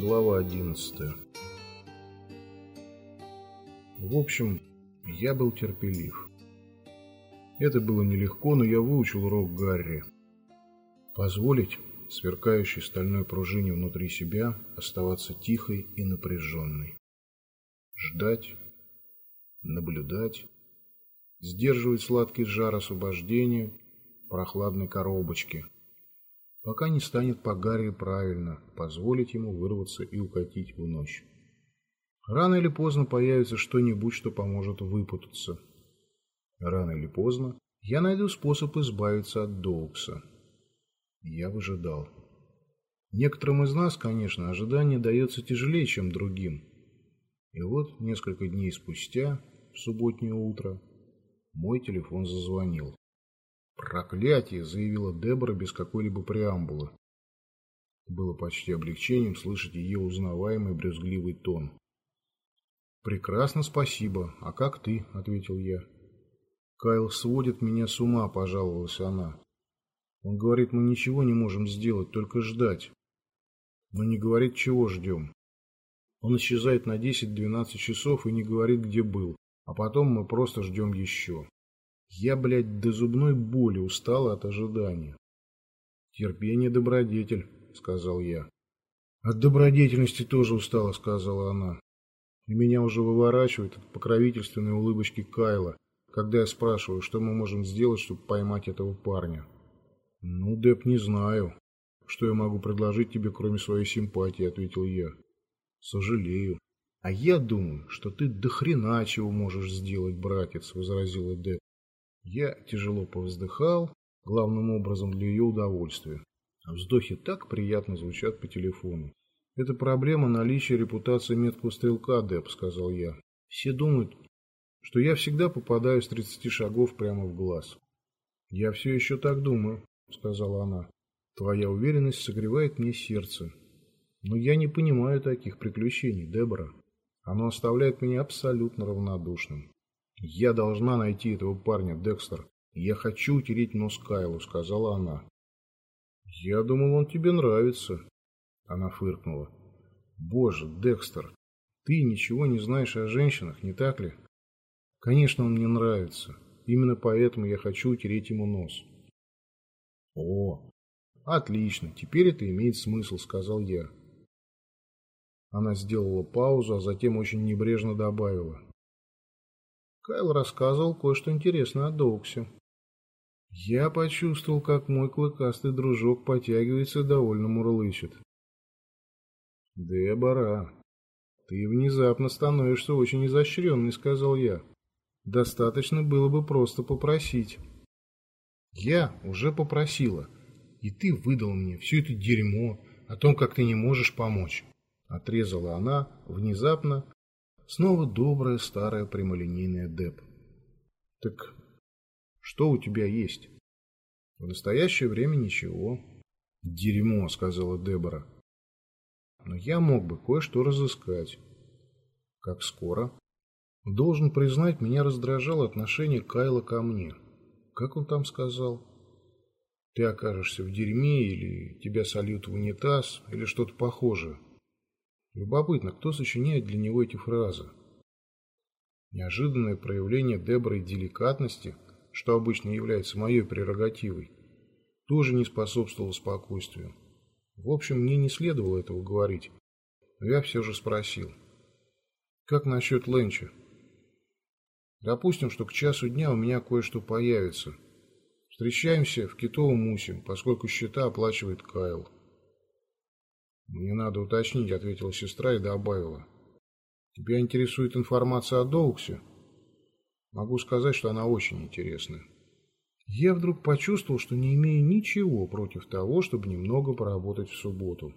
Глава 11 В общем, я был терпелив. Это было нелегко, но я выучил урок Гарри. Позволить сверкающей стальной пружине внутри себя оставаться тихой и напряженной. Ждать, наблюдать, сдерживать сладкий жар освобождения прохладной коробочки – пока не станет по Гарри правильно, позволить ему вырваться и укатить в ночь. Рано или поздно появится что-нибудь, что поможет выпутаться. Рано или поздно я найду способ избавиться от Доукса. Я выжидал. Некоторым из нас, конечно, ожидание дается тяжелее, чем другим. И вот несколько дней спустя, в субботнее утро, мой телефон зазвонил. «Проклятие!» – заявила Дебора без какой-либо преамбулы. Было почти облегчением слышать ее узнаваемый брюзгливый тон. «Прекрасно, спасибо. А как ты?» – ответил я. «Кайл сводит меня с ума», – пожаловалась она. «Он говорит, мы ничего не можем сделать, только ждать. Но не говорит, чего ждем. Он исчезает на 10-12 часов и не говорит, где был, а потом мы просто ждем еще. Я, блядь, до зубной боли устала от ожидания. Терпение добродетель, сказал я. От добродетельности тоже устала, сказала она. И меня уже выворачивает от покровительственной улыбочки Кайла, когда я спрашиваю, что мы можем сделать, чтобы поймать этого парня. Ну, Деп, не знаю. Что я могу предложить тебе, кроме своей симпатии, ответил я. Сожалею. А я думаю, что ты до хрена чего можешь сделать, братец, возразила Деп. Я тяжело повздыхал, главным образом для ее удовольствия. А вздохи так приятно звучат по телефону. «Это проблема наличия репутации меткого стрелка, Деп», — сказал я. «Все думают, что я всегда попадаю с 30 шагов прямо в глаз». «Я все еще так думаю», — сказала она. «Твоя уверенность согревает мне сердце. Но я не понимаю таких приключений, Дебора. Оно оставляет меня абсолютно равнодушным. «Я должна найти этого парня, Декстер. Я хочу утереть нос Кайлу», — сказала она. «Я думал, он тебе нравится», — она фыркнула. «Боже, Декстер, ты ничего не знаешь о женщинах, не так ли?» «Конечно, он мне нравится. Именно поэтому я хочу утереть ему нос». «О, отлично, теперь это имеет смысл», — сказал я. Она сделала паузу, а затем очень небрежно добавила. Кайл рассказывал кое-что интересное о Доуксе. Я почувствовал, как мой клыкастый дружок потягивается довольно мурлычет. «Дебора, ты внезапно становишься очень изощренной», — сказал я. «Достаточно было бы просто попросить». «Я уже попросила, и ты выдал мне все это дерьмо о том, как ты не можешь помочь», — отрезала она внезапно, Снова добрая старая прямолинейная Деп. Так что у тебя есть? В настоящее время ничего. Дерьмо, сказала Дебора. Но я мог бы кое-что разыскать. Как скоро? Должен признать, меня раздражало отношение Кайла ко мне. Как он там сказал? Ты окажешься в дерьме, или тебя сольют в унитаз, или что-то похожее. Любопытно, кто сочиняет для него эти фразы? Неожиданное проявление Деборой деликатности, что обычно является моей прерогативой, тоже не способствовало спокойствию. В общем, мне не следовало этого говорить, но я все же спросил. Как насчет Ленча? Допустим, что к часу дня у меня кое-что появится. Встречаемся в Китовом Мусе, поскольку счета оплачивает Кайл. «Мне надо уточнить», — ответила сестра и добавила. «Тебя интересует информация о Доуксе?» «Могу сказать, что она очень интересная». Я вдруг почувствовал, что не имею ничего против того, чтобы немного поработать в субботу.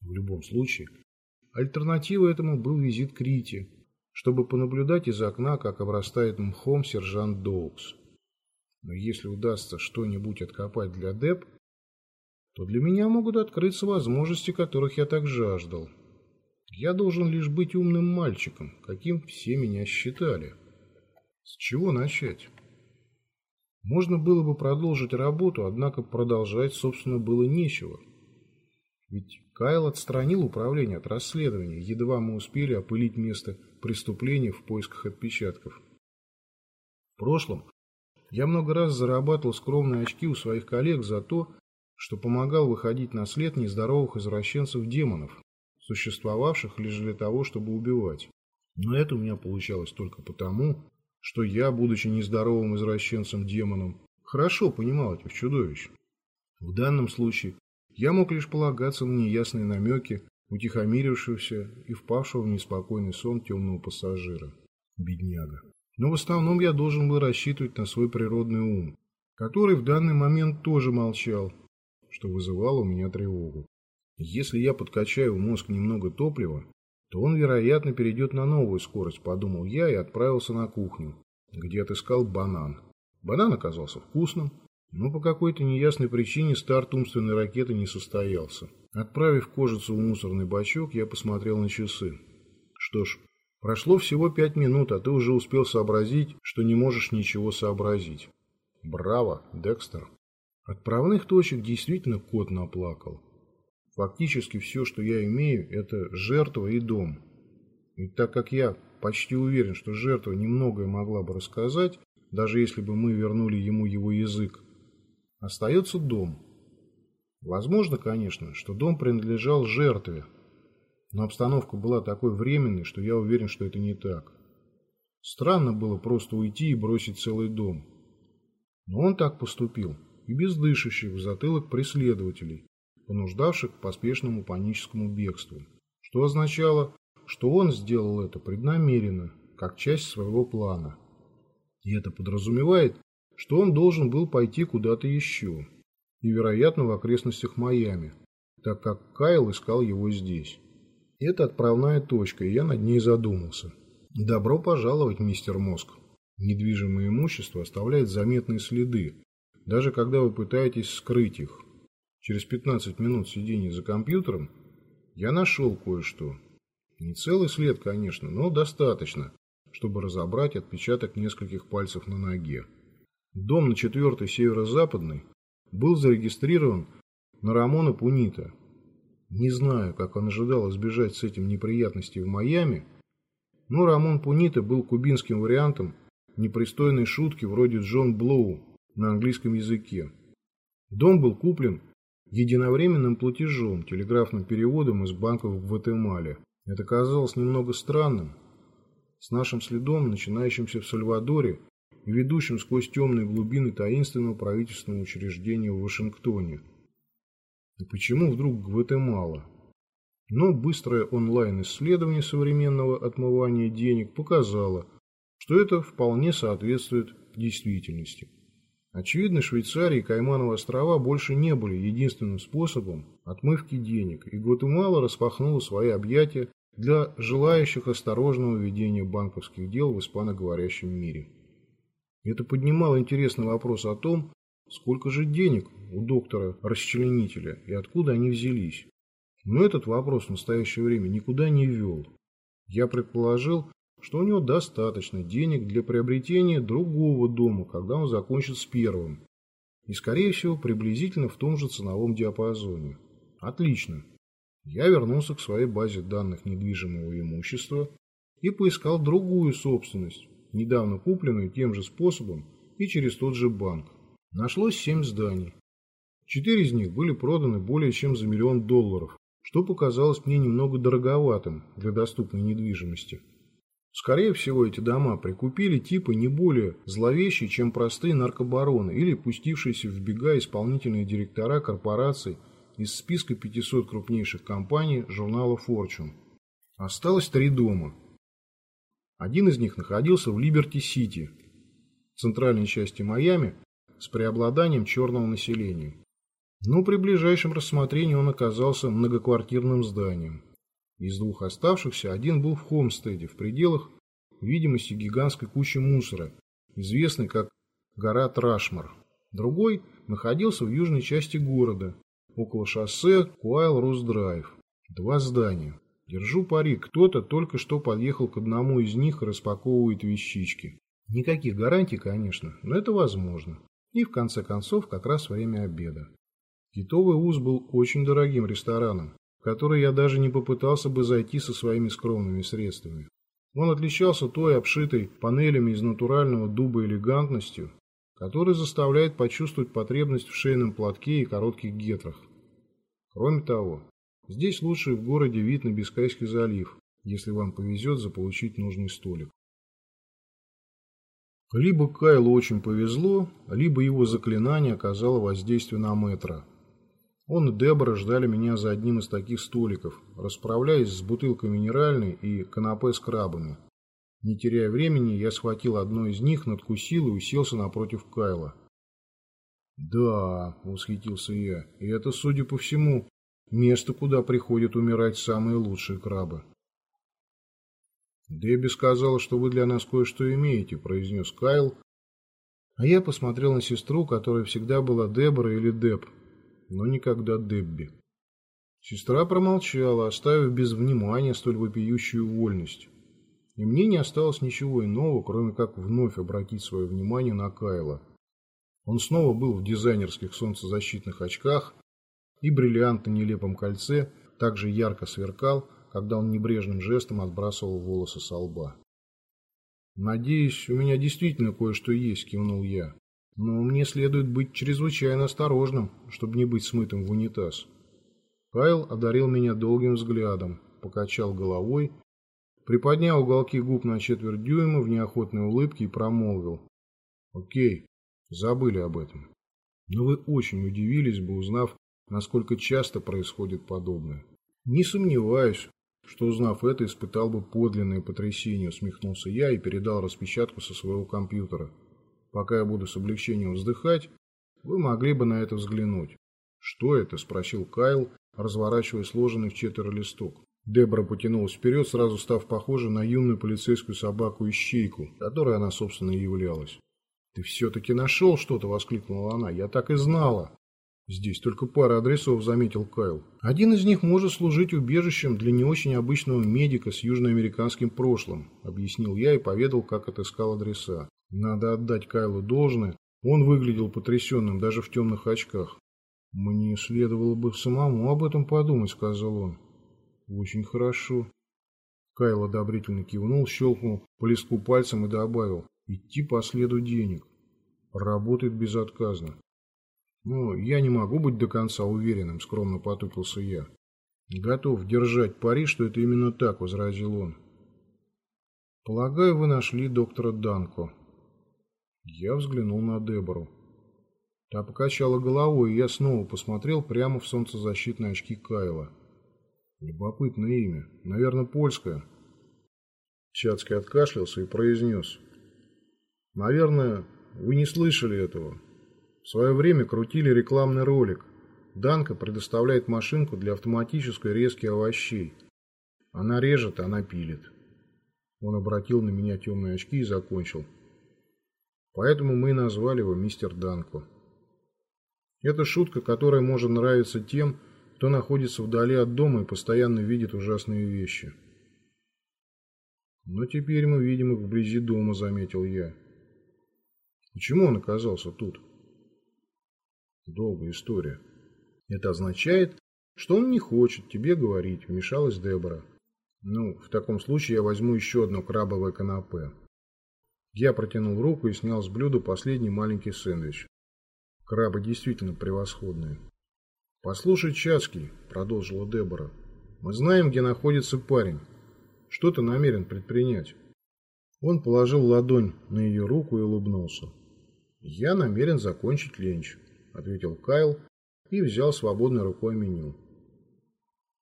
В любом случае, альтернативой этому был визит к Рите, чтобы понаблюдать из окна, как обрастает мхом сержант Доукс. Но если удастся что-нибудь откопать для Деп, то для меня могут открыться возможности, которых я так жаждал. Я должен лишь быть умным мальчиком, каким все меня считали. С чего начать? Можно было бы продолжить работу, однако продолжать, собственно, было нечего. Ведь Кайл отстранил управление от расследования, едва мы успели опылить место преступления в поисках отпечатков. В прошлом я много раз зарабатывал скромные очки у своих коллег за то, что помогал выходить на след нездоровых извращенцев-демонов, существовавших лишь для того, чтобы убивать. Но это у меня получалось только потому, что я, будучи нездоровым извращенцем-демоном, хорошо понимал этих чудовищ. В данном случае я мог лишь полагаться на неясные намеки, утихомирившегося и впавшего в неспокойный сон темного пассажира. Бедняга. Но в основном я должен был рассчитывать на свой природный ум, который в данный момент тоже молчал, что вызывало у меня тревогу. Если я подкачаю в мозг немного топлива, то он, вероятно, перейдет на новую скорость, подумал я и отправился на кухню, где отыскал банан. Банан оказался вкусным, но по какой-то неясной причине старт умственной ракеты не состоялся. Отправив кожицу в мусорный бачок, я посмотрел на часы. Что ж, прошло всего пять минут, а ты уже успел сообразить, что не можешь ничего сообразить. Браво, Декстер. Отправных точек действительно кот наплакал. Фактически все, что я имею, это жертва и дом. И так как я почти уверен, что жертва немногое могла бы рассказать, даже если бы мы вернули ему его язык, остается дом. Возможно, конечно, что дом принадлежал жертве, но обстановка была такой временной, что я уверен, что это не так. Странно было просто уйти и бросить целый дом. Но он так поступил, и без дышащих в затылок преследователей, понуждавших к поспешному паническому бегству, что означало, что он сделал это преднамеренно, как часть своего плана. И это подразумевает, что он должен был пойти куда-то еще, и, вероятно, в окрестностях Майами, так как Кайл искал его здесь. Это отправная точка, и я над ней задумался. Добро пожаловать, мистер Мозг. Недвижимое имущество оставляет заметные следы, даже когда вы пытаетесь скрыть их. Через 15 минут сидения за компьютером я нашел кое-что. Не целый след, конечно, но достаточно, чтобы разобрать отпечаток нескольких пальцев на ноге. Дом на 4 северо-западной был зарегистрирован на Рамона Пунита. Не знаю, как он ожидал избежать с этим неприятностей в Майами, но Рамон Пунита был кубинским вариантом непристойной шутки вроде Джон Блоу на английском языке. Дом был куплен единовременным платежом, телеграфным переводом из банков в Гватемале. Это казалось немного странным. С нашим следом, начинающимся в Сальвадоре и ведущим сквозь темные глубины таинственного правительственного учреждения в Вашингтоне. И почему вдруг Гватемала? Но быстрое онлайн-исследование современного отмывания денег показало, что это вполне соответствует действительности. Очевидно, Швейцария и Каймановы острова больше не были единственным способом отмывки денег, и Гватемала распахнула свои объятия для желающих осторожного ведения банковских дел в испаноговорящем мире. Это поднимало интересный вопрос о том, сколько же денег у доктора-расчленителя и откуда они взялись. Но этот вопрос в настоящее время никуда не вел. Я предположил, что у него достаточно денег для приобретения другого дома, когда он закончит с первым. И, скорее всего, приблизительно в том же ценовом диапазоне. Отлично. Я вернулся к своей базе данных недвижимого имущества и поискал другую собственность, недавно купленную тем же способом и через тот же банк. Нашлось семь зданий. Четыре из них были проданы более чем за миллион долларов, что показалось мне немного дороговатым для доступной недвижимости. Скорее всего, эти дома прикупили типы не более зловещие, чем простые наркобароны или пустившиеся в бега исполнительные директора корпораций из списка 500 крупнейших компаний журнала Fortune. Осталось три дома. Один из них находился в Либерти-Сити, центральной части Майами, с преобладанием черного населения. Но при ближайшем рассмотрении он оказался многоквартирным зданием. Из двух оставшихся один был в Хомстеде, в пределах видимости гигантской кучи мусора, известной как гора Трашмар. Другой находился в южной части города, около шоссе Куайл-Руст-Драйв. Два здания. Держу пари, кто-то только что подъехал к одному из них и распаковывает вещички. Никаких гарантий, конечно, но это возможно. И в конце концов как раз время обеда. Китовый ус был очень дорогим рестораном, который я даже не попытался бы зайти со своими скромными средствами. Он отличался той обшитой панелями из натурального дуба элегантностью, которая заставляет почувствовать потребность в шейном платке и коротких гетрах. Кроме того, здесь лучший в городе вид на Бискайский залив, если вам повезет заполучить нужный столик. Либо Кайлу очень повезло, либо его заклинание оказало воздействие на Мэтра. Он и Дебора ждали меня за одним из таких столиков, расправляясь с бутылкой минеральной и канапе с крабами. Не теряя времени, я схватил одно из них, надкусил и уселся напротив Кайла. «Да», — восхитился я, — «и это, судя по всему, место, куда приходят умирать самые лучшие крабы». «Дебби сказала, что вы для нас кое-что имеете», – произнес Кайл. А я посмотрел на сестру, которая всегда была Дебора или Деб, но никогда Дебби. Сестра промолчала, оставив без внимания столь вопиющую вольность. И мне не осталось ничего иного, кроме как вновь обратить свое внимание на Кайла. Он снова был в дизайнерских солнцезащитных очках, и бриллиант на нелепом кольце также ярко сверкал, когда он небрежным жестом отбрасывал волосы со лба. «Надеюсь, у меня действительно кое-что есть», – кивнул я. «Но мне следует быть чрезвычайно осторожным, чтобы не быть смытым в унитаз». Кайл одарил меня долгим взглядом, покачал головой, приподнял уголки губ на четверть дюйма в неохотной улыбке и промолвил. «Окей, забыли об этом. Но вы очень удивились бы, узнав, насколько часто происходит подобное. Не сомневаюсь, что, узнав это, испытал бы подлинное потрясение, усмехнулся я и передал распечатку со своего компьютера. Пока я буду с облегчением вздыхать, вы могли бы на это взглянуть. «Что это?» – спросил Кайл, разворачивая сложенный в четверо листок. Дебра потянулась вперед, сразу став похожей на юную полицейскую собаку-ищейку, которой она, собственно, и являлась. «Ты все-таки нашел что-то!» – воскликнула она. «Я так и знала!» Здесь только пара адресов, заметил Кайл. Один из них может служить убежищем для не очень обычного медика с южноамериканским прошлым, объяснил я и поведал, как отыскал адреса. Надо отдать Кайлу должное, он выглядел потрясенным даже в темных очках. «Мне следовало бы самому об этом подумать», — сказал он. «Очень хорошо». Кайл одобрительно кивнул, щелкнул по листку пальцем и добавил. «Идти по следу денег. Работает безотказно. «Ну, я не могу быть до конца уверенным», — скромно потупился я. «Готов держать пари, что это именно так», — возразил он. «Полагаю, вы нашли доктора Данко». Я взглянул на Дебору. Та покачала головой, и я снова посмотрел прямо в солнцезащитные очки Кайла. Любопытное имя. Наверное, польское. Чацкий откашлялся и произнес. «Наверное, вы не слышали этого. В свое время крутили рекламный ролик. Данка предоставляет машинку для автоматической резки овощей. Она режет, она пилит. Он обратил на меня темные очки и закончил. Поэтому мы и назвали его мистер Данко. Это шутка, которая может нравиться тем, кто находится вдали от дома и постоянно видит ужасные вещи. Но теперь мы видим их вблизи дома, заметил я. Почему он оказался тут? Долгая история. Это означает, что он не хочет тебе говорить, вмешалась Дебора. Ну, в таком случае я возьму еще одно крабовое канапе. Я протянул руку и снял с блюда последний маленький сэндвич. Крабы действительно превосходные. «Послушай, Чацкий», — продолжила Дебора, — «мы знаем, где находится парень. Что ты намерен предпринять?» Он положил ладонь на ее руку и улыбнулся. «Я намерен закончить ленч ответил Кайл и взял свободной рукой меню.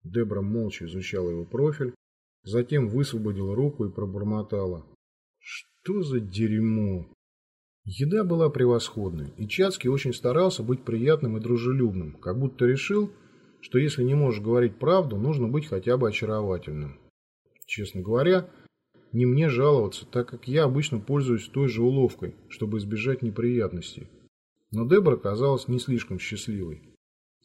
Дебра молча изучала его профиль, затем высвободила руку и пробормотала. Что за дерьмо? Еда была превосходной, и Чацкий очень старался быть приятным и дружелюбным, как будто решил, что если не можешь говорить правду, нужно быть хотя бы очаровательным. Честно говоря, не мне жаловаться, так как я обычно пользуюсь той же уловкой, чтобы избежать неприятностей. Но Дебора казалась не слишком счастливой.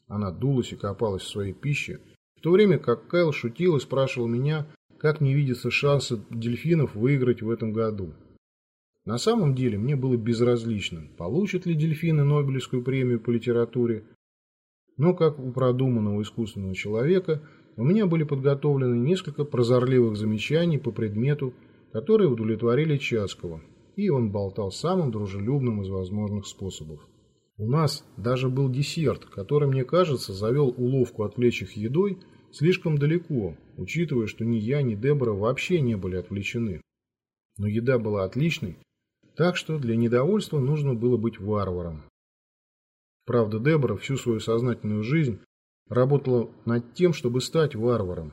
Она дулась и копалась в своей пище, в то время как Кайл шутил и спрашивал меня, как не видится шанса дельфинов выиграть в этом году. На самом деле мне было безразлично, получат ли дельфины Нобелевскую премию по литературе, но как у продуманного искусственного человека у меня были подготовлены несколько прозорливых замечаний по предмету, которые удовлетворили Чацкого, и он болтал самым дружелюбным из возможных способов. У нас даже был десерт, который, мне кажется, завел уловку отвлечь их едой слишком далеко, учитывая, что ни я, ни Дебора вообще не были отвлечены. Но еда была отличной, так что для недовольства нужно было быть варваром. Правда, Дебора всю свою сознательную жизнь работала над тем, чтобы стать варваром.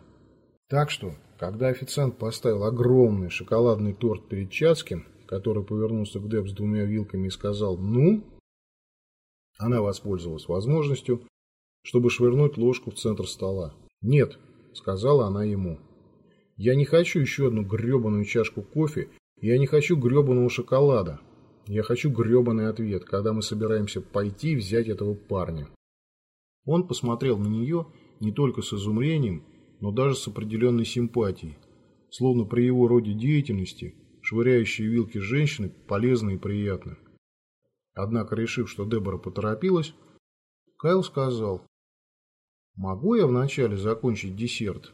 Так что, когда официант поставил огромный шоколадный торт перед Чацким, который повернулся к Деб с двумя вилками и сказал «Ну?», она воспользовалась возможностью, чтобы швырнуть ложку в центр стола. «Нет», — сказала она ему, — «я не хочу еще одну гребаную чашку кофе, я не хочу гребаного шоколада. Я хочу гребаный ответ, когда мы собираемся пойти взять этого парня». Он посмотрел на нее не только с изумлением, но даже с определенной симпатией, словно при его роде деятельности швыряющие вилки женщины полезны и приятны. Однако, решив, что Дебора поторопилась, Кайл сказал, «Могу я вначале закончить десерт?»